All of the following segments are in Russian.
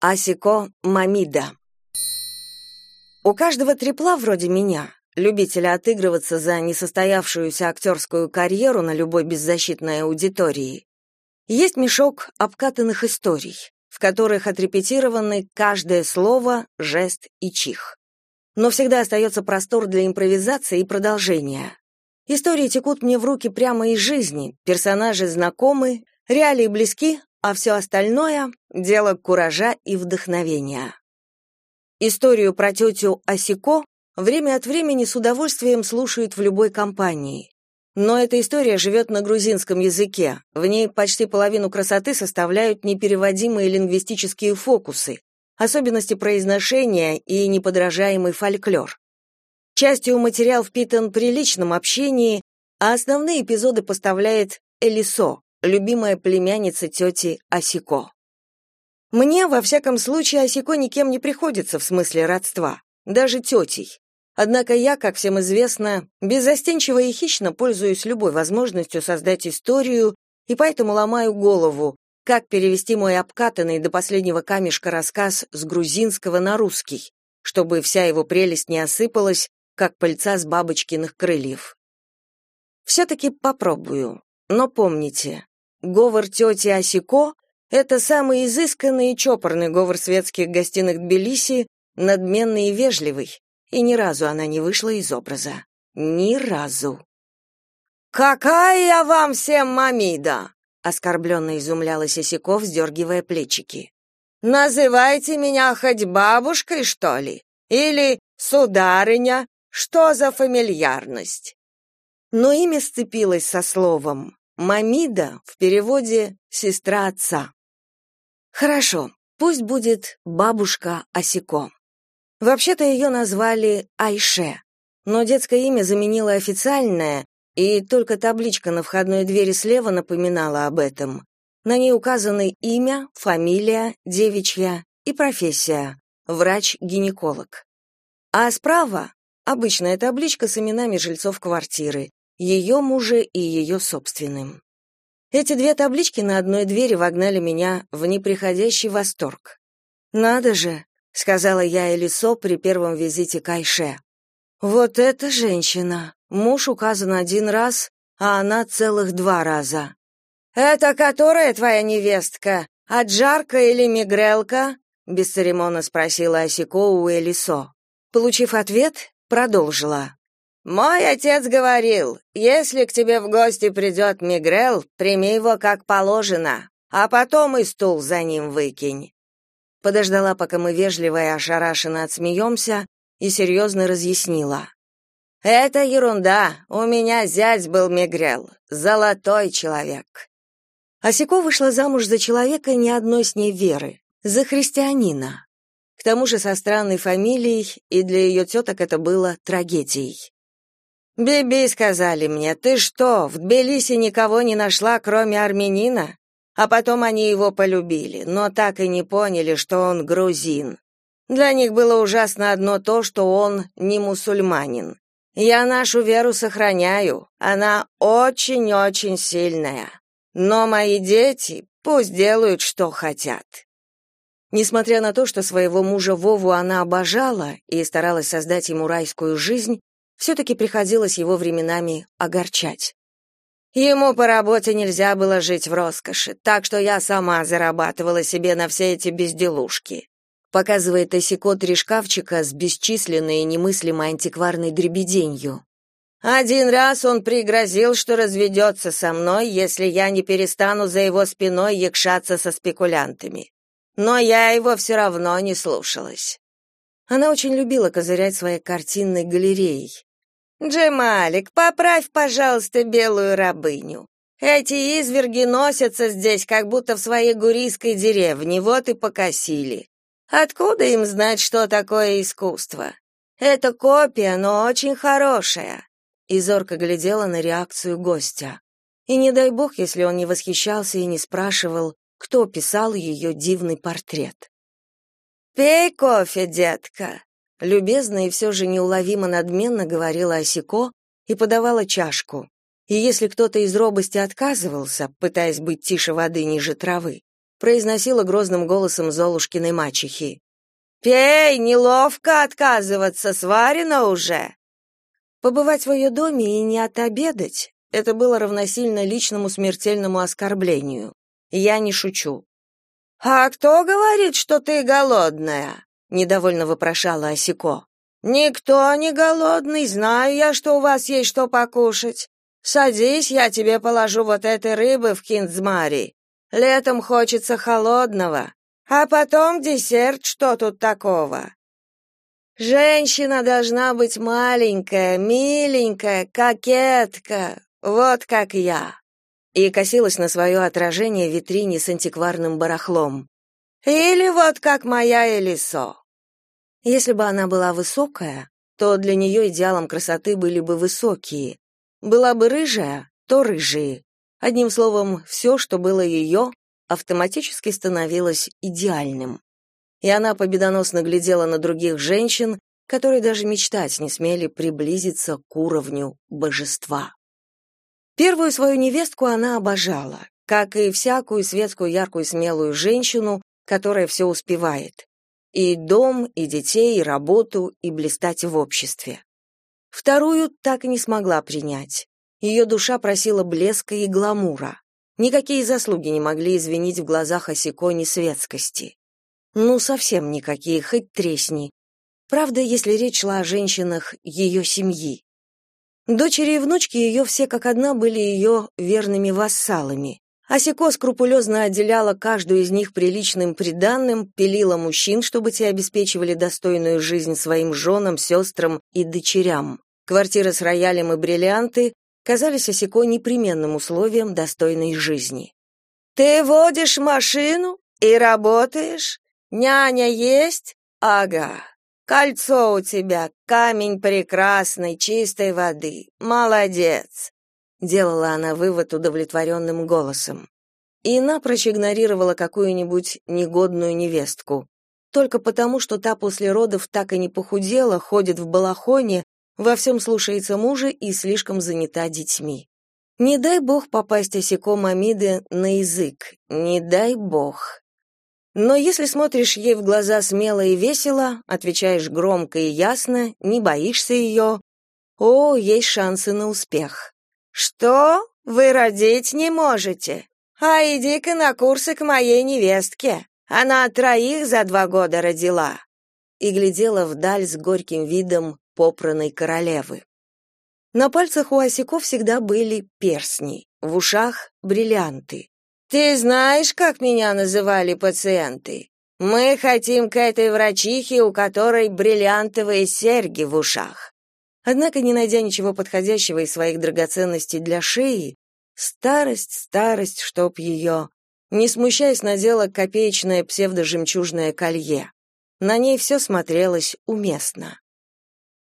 Асико Мамида. У каждого трепла вроде меня, любителя отыгрываться за несостоявшуюся актерскую карьеру на любой беззащитной аудитории, есть мешок обкатанных историй, в которых отрепетированы каждое слово, жест и чих. Но всегда остается простор для импровизации и продолжения. Истории текут мне в руки прямо из жизни, персонажи знакомы, реалии близки, а все остальное — дело куража и вдохновения. Историю про тетю Осико время от времени с удовольствием слушают в любой компании. Но эта история живет на грузинском языке. В ней почти половину красоты составляют непереводимые лингвистические фокусы, особенности произношения и неподражаемый фольклор. Частью материал впитан при личном общении, а основные эпизоды поставляет Элисо, любимая племянница тети Осико. Мне, во всяком случае, Осико никем не приходится в смысле родства, даже тетей. Однако я, как всем известно, беззастенчиво и хищно пользуюсь любой возможностью создать историю и поэтому ломаю голову, как перевести мой обкатанный до последнего камешка рассказ с грузинского на русский, чтобы вся его прелесть не осыпалась, как пыльца с бабочкиных крыльев. Все-таки попробую, но помните, Говор тети Осико — это самый изысканный и чопорный говор светских гостиных Тбилиси, надменный и вежливый, и ни разу она не вышла из образа. Ни разу. «Какая вам всем мамида!» — оскорбленно изумлялась Осико, вздергивая плечики. «Называйте меня хоть бабушкой, что ли? Или сударыня? Что за фамильярность?» Но имя сцепилось со словом. Мамида в переводе сестра отца. Хорошо, пусть будет бабушка Осико. Вообще-то ее назвали Айше, но детское имя заменило официальное, и только табличка на входной двери слева напоминала об этом. На ней указаны имя, фамилия, девичья и профессия врач-гинеколог. А справа обычная табличка с именами жильцов квартиры ее мужа и ее собственным. Эти две таблички на одной двери вогнали меня в неприходящий восторг. «Надо же», — сказала я Элисо при первом визите к Айше. «Вот эта женщина! Муж указан один раз, а она целых два раза». «Это которая твоя невестка? Аджарка или Мигрелка?» — бесцеремонно спросила Асико у Элисо. Получив ответ, продолжила. Мой отец говорил, если к тебе в гости придет Мигрел, прими его как положено, а потом и стул за ним выкинь. Подождала, пока мы вежливо и ошарашенно отсмеемся, и серьезно разъяснила. Это ерунда. У меня зять был Мигрел, золотой человек. Осико вышла замуж за человека ни одной с ней веры, за христианина. К тому же со странной фамилией, и для ее теток это было трагедией. «Биби, — сказали мне, — ты что, в Тбилиси никого не нашла, кроме армянина?» А потом они его полюбили, но так и не поняли, что он грузин. Для них было ужасно одно то, что он не мусульманин. Я нашу веру сохраняю, она очень-очень сильная. Но мои дети пусть делают, что хотят. Несмотря на то, что своего мужа Вову она обожала и старалась создать ему райскую жизнь, все-таки приходилось его временами огорчать. Ему по работе нельзя было жить в роскоши, так что я сама зарабатывала себе на все эти безделушки. Показывает Осико три шкафчика с бесчисленной и немыслимой антикварной дребеденью. Один раз он пригрозил, что разведется со мной, если я не перестану за его спиной якшаться со спекулянтами. Но я его все равно не слушалась. Она очень любила козырять своей картинной галереей. «Джемалик, поправь, пожалуйста, белую рабыню. Эти изверги носятся здесь, как будто в своей гурийской деревне, вот и покосили. Откуда им знать, что такое искусство? Это копия, но очень хорошая». И зорко глядела на реакцию гостя. И не дай бог, если он не восхищался и не спрашивал, кто писал ее дивный портрет. «Пей кофе, детка», Любезно и все же неуловимо надменно говорила Осико и подавала чашку. И если кто-то из робости отказывался, пытаясь быть тише воды ниже травы, произносила грозным голосом Золушкиной мачехи. «Пей, неловко отказываться, сварено уже!» Побывать в ее доме и не отобедать — это было равносильно личному смертельному оскорблению. Я не шучу. «А кто говорит, что ты голодная?» — недовольно вопрошала Осико. «Никто не голодный, знаю я, что у вас есть что покушать. Садись, я тебе положу вот этой рыбы в киндзмари. Летом хочется холодного, а потом десерт, что тут такого?» Женщина должна быть маленькая, миленькая, кокетка, вот как я. И косилась на свое отражение в витрине с антикварным барахлом. Или вот как моя Элисо. Если бы она была высокая, то для нее идеалом красоты были бы высокие. Была бы рыжая, то рыжие. Одним словом, все, что было ее, автоматически становилось идеальным и она победоносно глядела на других женщин, которые даже мечтать не смели приблизиться к уровню божества. Первую свою невестку она обожала, как и всякую светскую, яркую, смелую женщину, которая все успевает. И дом, и детей, и работу, и блистать в обществе. Вторую так и не смогла принять. Ее душа просила блеска и гламура. Никакие заслуги не могли извинить в глазах Осико светскости. Ну, совсем никакие, хоть тресни. Правда, если речь шла о женщинах ее семьи. Дочери и внучки ее все как одна были ее верными вассалами. Асико скрупулезно отделяла каждую из них приличным приданным, пилила мужчин, чтобы те обеспечивали достойную жизнь своим женам, сестрам и дочерям. Квартиры с роялем и бриллианты казались Асико непременным условием достойной жизни. «Ты водишь машину и работаешь?» Няня есть? Ага. Кольцо у тебя, камень прекрасный, чистой воды. Молодец. Делала она вывод удовлетворенным голосом. И напрочь игнорировала какую-нибудь негодную невестку. Только потому, что та после родов так и не похудела, ходит в балахоне, во всем слушается мужа и слишком занята детьми. Не дай бог попасть осеком Амиды на язык, не дай бог. Но если смотришь ей в глаза смело и весело, отвечаешь громко и ясно, не боишься ее, о, есть шансы на успех. Что? Вы родить не можете? А иди-ка на курсы к моей невестке. Она троих за два года родила. И глядела вдаль с горьким видом попранной королевы. На пальцах у осяков всегда были перстни, в ушах бриллианты. Ты знаешь, как меня называли пациенты? Мы хотим к этой врачихе, у которой бриллиантовые серьги в ушах. Однако, не найдя ничего подходящего из своих драгоценностей для шеи, старость, старость, чтоб ее, не смущаясь, надела копеечное псевдожемчужное колье. На ней все смотрелось уместно.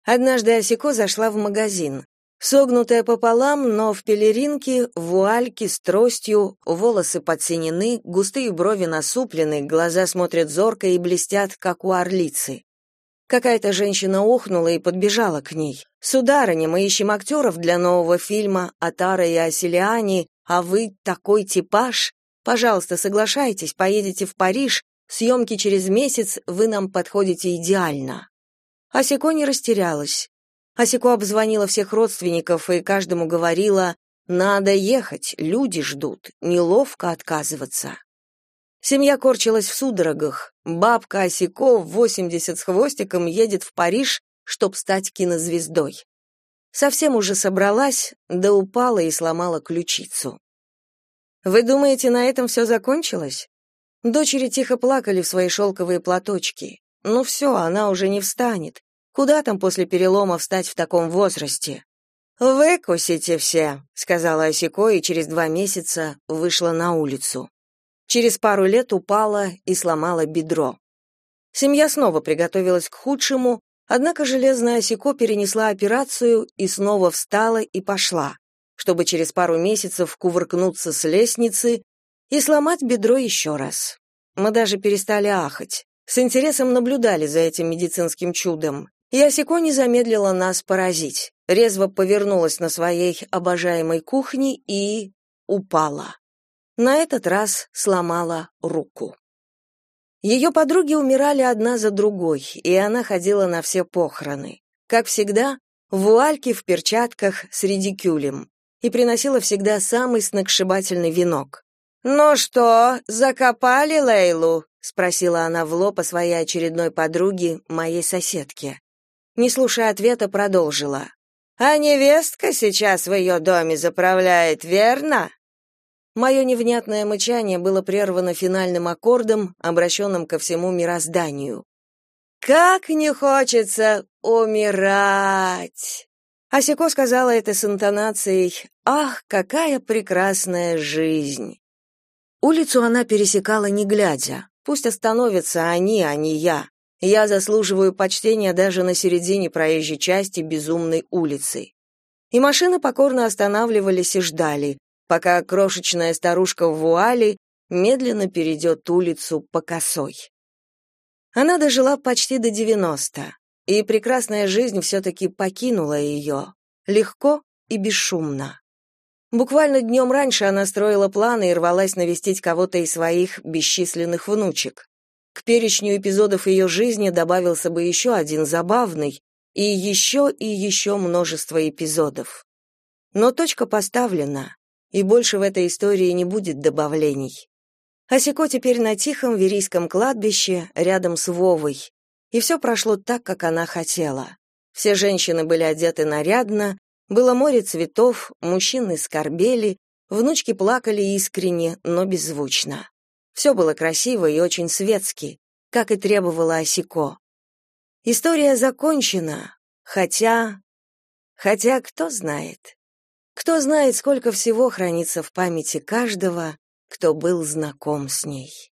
Однажды Осико зашла в магазин. Согнутая пополам, но в пелеринке, вуальке с тростью, волосы подсинены, густые брови насуплены, глаза смотрят зорко и блестят, как у орлицы. Какая-то женщина охнула и подбежала к ней. «Сударыня, мы ищем актеров для нового фильма «Атара и Асилиани», а вы такой типаж. Пожалуйста, соглашайтесь, поедете в Париж, съемки через месяц, вы нам подходите идеально». Асико не растерялась. Асико обзвонила всех родственников и каждому говорила «Надо ехать, люди ждут, неловко отказываться». Семья корчилась в судорогах. Бабка Осико в 80 с хвостиком едет в Париж, чтоб стать кинозвездой. Совсем уже собралась, да упала и сломала ключицу. Вы думаете, на этом все закончилось? Дочери тихо плакали в свои шелковые платочки. Ну все, она уже не встанет. Куда там после перелома встать в таком возрасте? Выкусите все, сказала Осико и через два месяца вышла на улицу. Через пару лет упала и сломала бедро. Семья снова приготовилась к худшему, однако железная Осико перенесла операцию и снова встала и пошла, чтобы через пару месяцев кувыркнуться с лестницы и сломать бедро еще раз. Мы даже перестали ахать. С интересом наблюдали за этим медицинским чудом. Ясико не замедлила нас поразить. Резво повернулась на своей обожаемой кухне и упала. На этот раз сломала руку. Ее подруги умирали одна за другой, и она ходила на все похороны. Как всегда, в вуальке, в перчатках, с редикюлем. И приносила всегда самый сногсшибательный венок. «Ну что, закопали Лейлу?» — спросила она в лоб о своей очередной подруге, моей соседке. Не слушая ответа, продолжила. «А невестка сейчас в ее доме заправляет, верно?» Мое невнятное мычание было прервано финальным аккордом, обращенным ко всему мирозданию. «Как не хочется умирать!» Асико сказала это с интонацией «Ах, какая прекрасная жизнь!» Улицу она пересекала не глядя. Пусть остановятся они, а не я. Я заслуживаю почтения даже на середине проезжей части безумной улицы. И машины покорно останавливались и ждали, пока крошечная старушка в вуале медленно перейдет улицу по косой. Она дожила почти до девяносто, и прекрасная жизнь все-таки покинула ее, легко и бесшумно. Буквально днем раньше она строила планы и рвалась навестить кого-то из своих бесчисленных внучек. К перечню эпизодов ее жизни добавился бы еще один забавный, и еще и еще множество эпизодов. Но точка поставлена, и больше в этой истории не будет добавлений. Асико теперь на тихом верийском кладбище, рядом с Вовой, и все прошло так, как она хотела. Все женщины были одеты нарядно, было море цветов, мужчины скорбели, внучки плакали искренне, но беззвучно. Все было красиво и очень светски, как и требовала Осико. История закончена, хотя... Хотя кто знает? Кто знает, сколько всего хранится в памяти каждого, кто был знаком с ней.